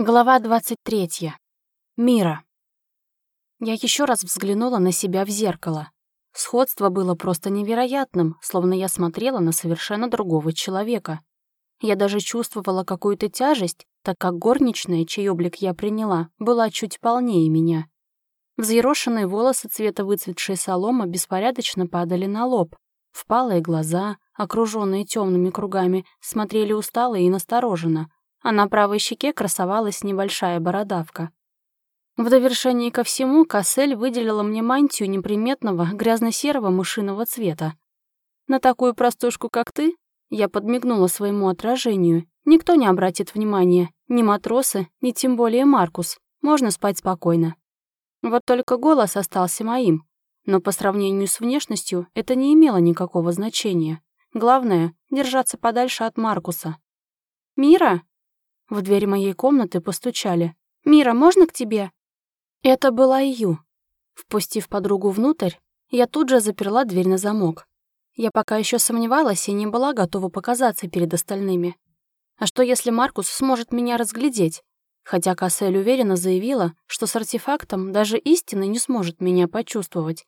Глава 23. Мира. Я еще раз взглянула на себя в зеркало. Сходство было просто невероятным, словно я смотрела на совершенно другого человека. Я даже чувствовала какую-то тяжесть, так как горничная, чей облик я приняла, была чуть полнее меня. Взъерошенные волосы цвета выцветшей соломы беспорядочно падали на лоб. Впалые глаза, окруженные темными кругами, смотрели устало и настороженно — а на правой щеке красовалась небольшая бородавка. В довершении ко всему Кассель выделила мне мантию неприметного грязно-серого мышиного цвета. На такую простушку, как ты, я подмигнула своему отражению. Никто не обратит внимания, ни матросы, ни тем более Маркус. Можно спать спокойно. Вот только голос остался моим. Но по сравнению с внешностью это не имело никакого значения. Главное — держаться подальше от Маркуса. «Мира?» В дверь моей комнаты постучали. «Мира, можно к тебе?» Это была Ю. Впустив подругу внутрь, я тут же заперла дверь на замок. Я пока еще сомневалась и не была готова показаться перед остальными. А что, если Маркус сможет меня разглядеть? Хотя Кассель уверенно заявила, что с артефактом даже истина не сможет меня почувствовать.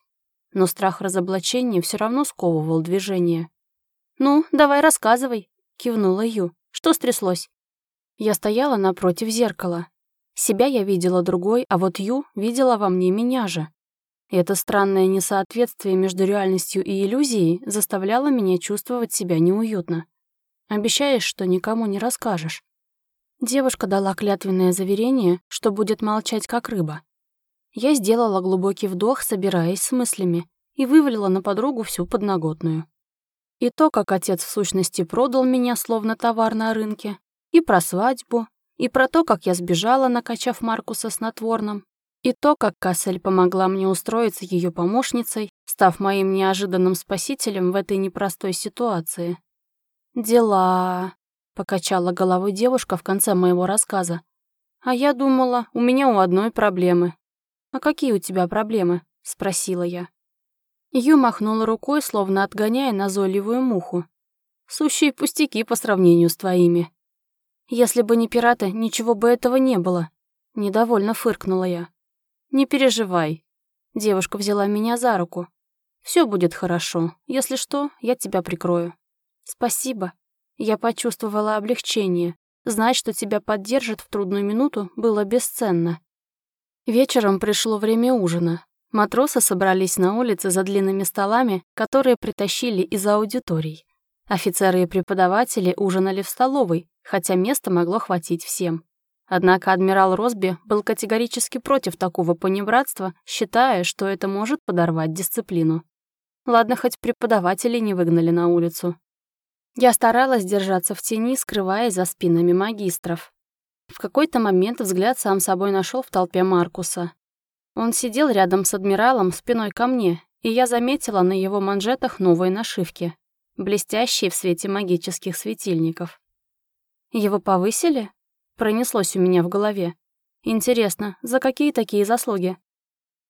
Но страх разоблачения все равно сковывал движение. «Ну, давай рассказывай», — кивнула Ю. «Что стряслось?» Я стояла напротив зеркала. Себя я видела другой, а вот Ю видела во мне меня же. это странное несоответствие между реальностью и иллюзией заставляло меня чувствовать себя неуютно. Обещаешь, что никому не расскажешь. Девушка дала клятвенное заверение, что будет молчать как рыба. Я сделала глубокий вдох, собираясь с мыслями, и вывалила на подругу всю подноготную. И то, как отец в сущности продал меня словно товар на рынке, и про свадьбу, и про то, как я сбежала, накачав Маркуса снотворным, и то, как Кассель помогла мне устроиться ее помощницей, став моим неожиданным спасителем в этой непростой ситуации. «Дела...» — покачала головой девушка в конце моего рассказа. «А я думала, у меня у одной проблемы». «А какие у тебя проблемы?» — спросила я. Ю махнула рукой, словно отгоняя назойливую муху. «Сущие пустяки по сравнению с твоими. Если бы не пираты, ничего бы этого не было. Недовольно фыркнула я. Не переживай. Девушка взяла меня за руку. Все будет хорошо. Если что, я тебя прикрою. Спасибо. Я почувствовала облегчение. Знать, что тебя поддержат в трудную минуту, было бесценно. Вечером пришло время ужина. Матросы собрались на улице за длинными столами, которые притащили из аудиторий. Офицеры и преподаватели ужинали в столовой, хотя места могло хватить всем. Однако адмирал Росби был категорически против такого понебратства, считая, что это может подорвать дисциплину. Ладно, хоть преподаватели не выгнали на улицу. Я старалась держаться в тени, скрываясь за спинами магистров. В какой-то момент взгляд сам собой нашел в толпе Маркуса. Он сидел рядом с адмиралом спиной ко мне, и я заметила на его манжетах новые нашивки, блестящие в свете магических светильников. Его повысили? Пронеслось у меня в голове. Интересно, за какие такие заслуги?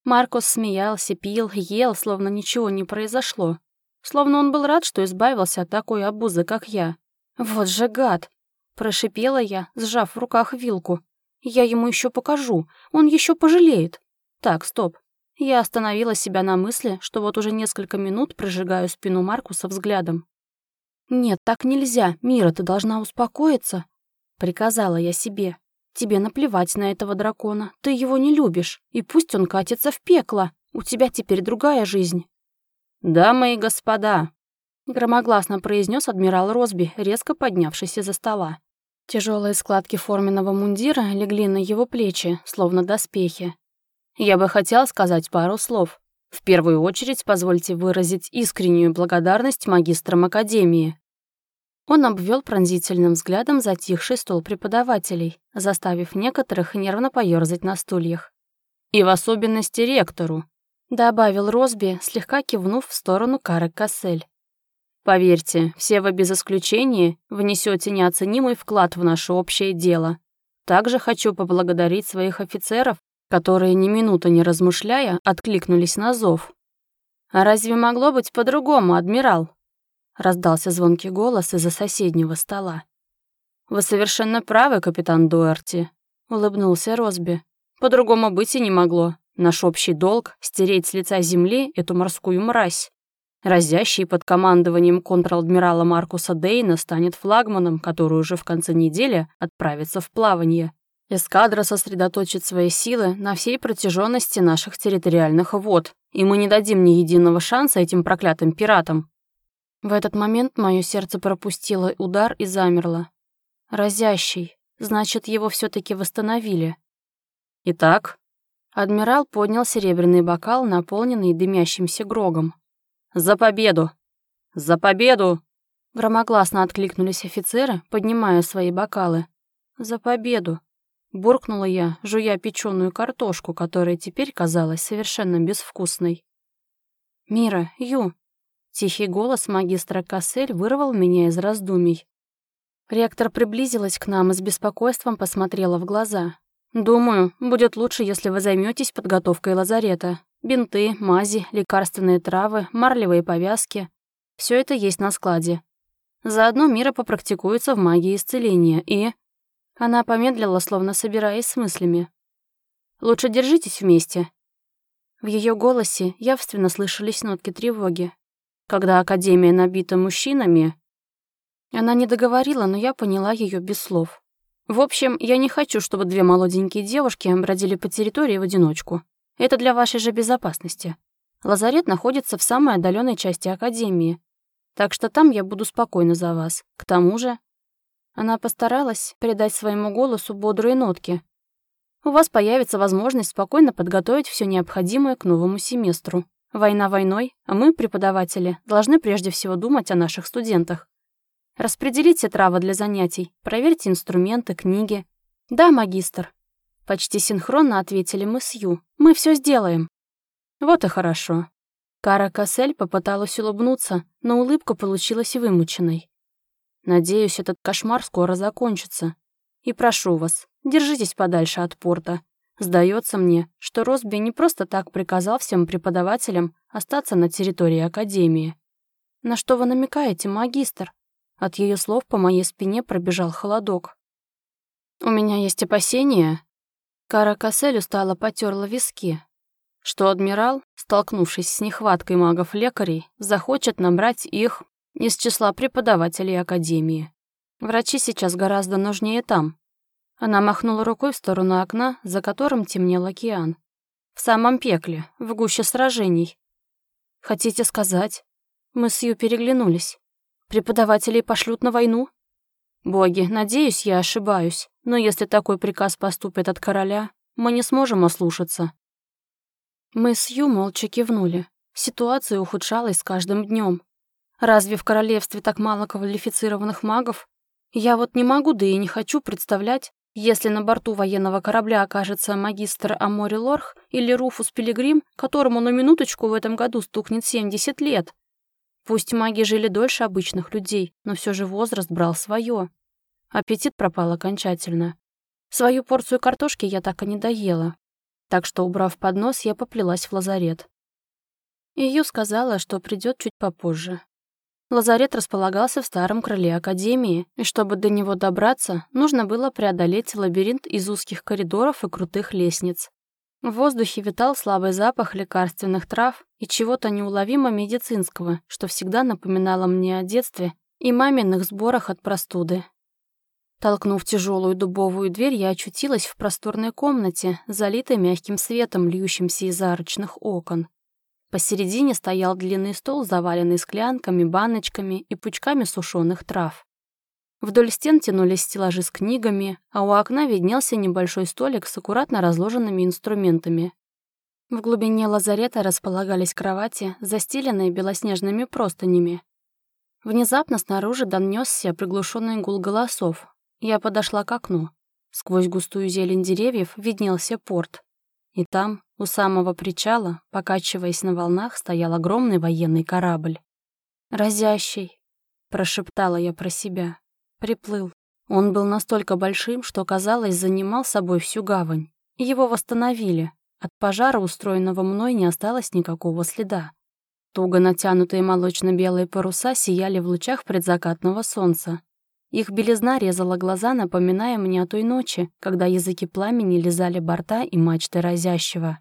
Маркус смеялся, пил, ел, словно ничего не произошло. Словно он был рад, что избавился от такой обузы, как я. «Вот же гад!» — прошипела я, сжав в руках вилку. «Я ему еще покажу, он еще пожалеет». «Так, стоп». Я остановила себя на мысли, что вот уже несколько минут прожигаю спину Маркуса взглядом. «Нет, так нельзя. Мира, ты должна успокоиться», — приказала я себе. «Тебе наплевать на этого дракона. Ты его не любишь. И пусть он катится в пекло. У тебя теперь другая жизнь». «Дамы и господа», — громогласно произнес адмирал Росби, резко поднявшись из-за стола. Тяжелые складки форменного мундира легли на его плечи, словно доспехи. «Я бы хотел сказать пару слов. В первую очередь позвольте выразить искреннюю благодарность магистрам Академии, он обвел пронзительным взглядом затихший стол преподавателей, заставив некоторых нервно поёрзать на стульях. «И в особенности ректору», — добавил Росби, слегка кивнув в сторону Кары Кассель. «Поверьте, все вы без исключения внесете неоценимый вклад в наше общее дело. Также хочу поблагодарить своих офицеров, которые ни минуты не размышляя откликнулись на зов. А разве могло быть по-другому, адмирал?» Раздался звонкий голос из-за соседнего стола. «Вы совершенно правы, капитан Дуэрти. улыбнулся Росби. «По-другому быть и не могло. Наш общий долг — стереть с лица земли эту морскую мразь. Разящий под командованием контр-адмирала Маркуса Дейна станет флагманом, который уже в конце недели отправится в плавание. Эскадра сосредоточит свои силы на всей протяженности наших территориальных вод, и мы не дадим ни единого шанса этим проклятым пиратам. В этот момент мое сердце пропустило удар и замерло. Разящий. Значит, его все таки восстановили. Итак, адмирал поднял серебряный бокал, наполненный дымящимся грогом. «За победу! За победу!» Громогласно откликнулись офицеры, поднимая свои бокалы. «За победу!» Буркнула я, жуя печеную картошку, которая теперь казалась совершенно безвкусной. «Мира, Ю, Тихий голос магистра Кассель вырвал меня из раздумий. Ректор приблизилась к нам и с беспокойством посмотрела в глаза. «Думаю, будет лучше, если вы займетесь подготовкой лазарета. Бинты, мази, лекарственные травы, марлевые повязки. Все это есть на складе. Заодно Мира попрактикуется в магии исцеления и...» Она помедлила, словно собираясь с мыслями. «Лучше держитесь вместе». В ее голосе явственно слышались нотки тревоги когда Академия набита мужчинами...» Она не договорила, но я поняла ее без слов. «В общем, я не хочу, чтобы две молоденькие девушки бродили по территории в одиночку. Это для вашей же безопасности. Лазарет находится в самой отдаленной части Академии, так что там я буду спокойна за вас. К тому же...» Она постаралась придать своему голосу бодрые нотки. «У вас появится возможность спокойно подготовить все необходимое к новому семестру. Война войной, а мы, преподаватели, должны прежде всего думать о наших студентах. Распределите травы для занятий, проверьте инструменты, книги. Да, магистр. Почти синхронно ответили мы с Ю. Мы все сделаем. Вот и хорошо. Кара Кассель попыталась улыбнуться, но улыбка получилась вымученной. Надеюсь, этот кошмар скоро закончится. И прошу вас, держитесь подальше от порта. Сдается мне, что Росби не просто так приказал всем преподавателям остаться на территории Академии. «На что вы намекаете, магистр?» От ее слов по моей спине пробежал холодок. «У меня есть опасения...» Кара Кассель устало потерла виски, что адмирал, столкнувшись с нехваткой магов-лекарей, захочет набрать их из числа преподавателей Академии. Врачи сейчас гораздо нужнее там, она махнула рукой в сторону окна, за которым темнел океан. В самом пекле, в гуще сражений. Хотите сказать? Мы с Ю переглянулись. Преподавателей пошлют на войну? Боги, надеюсь, я ошибаюсь, но если такой приказ поступит от короля, мы не сможем ослушаться. Мы с Ю молча кивнули. Ситуация ухудшалась с каждым днем. Разве в королевстве так мало квалифицированных магов? Я вот не могу, да и не хочу представлять, если на борту военного корабля окажется магистр Амори Лорх или Руфус Пилигрим, которому на минуточку в этом году стукнет 70 лет. Пусть маги жили дольше обычных людей, но все же возраст брал свое. Аппетит пропал окончательно. Свою порцию картошки я так и не доела. Так что, убрав поднос, я поплелась в лазарет. Ию сказала, что придет чуть попозже. Лазарет располагался в старом крыле Академии, и чтобы до него добраться, нужно было преодолеть лабиринт из узких коридоров и крутых лестниц. В воздухе витал слабый запах лекарственных трав и чего-то неуловимо медицинского, что всегда напоминало мне о детстве и маминых сборах от простуды. Толкнув тяжелую дубовую дверь, я очутилась в просторной комнате, залитой мягким светом, льющимся из арочных окон. Посередине стоял длинный стол, заваленный склянками, баночками и пучками сушеных трав. Вдоль стен тянулись стеллажи с книгами, а у окна виднелся небольшой столик с аккуратно разложенными инструментами. В глубине лазарета располагались кровати, застеленные белоснежными простынями. Внезапно снаружи донесся приглушенный гул голосов. Я подошла к окну. Сквозь густую зелень деревьев виднелся порт. И там, у самого причала, покачиваясь на волнах, стоял огромный военный корабль. «Разящий», — прошептала я про себя. Приплыл. Он был настолько большим, что, казалось, занимал собой всю гавань. Его восстановили. От пожара, устроенного мной, не осталось никакого следа. Туго натянутые молочно-белые паруса сияли в лучах предзакатного солнца. Их белизна резала глаза, напоминая мне о той ночи, когда языки пламени лизали борта и мачты разящего.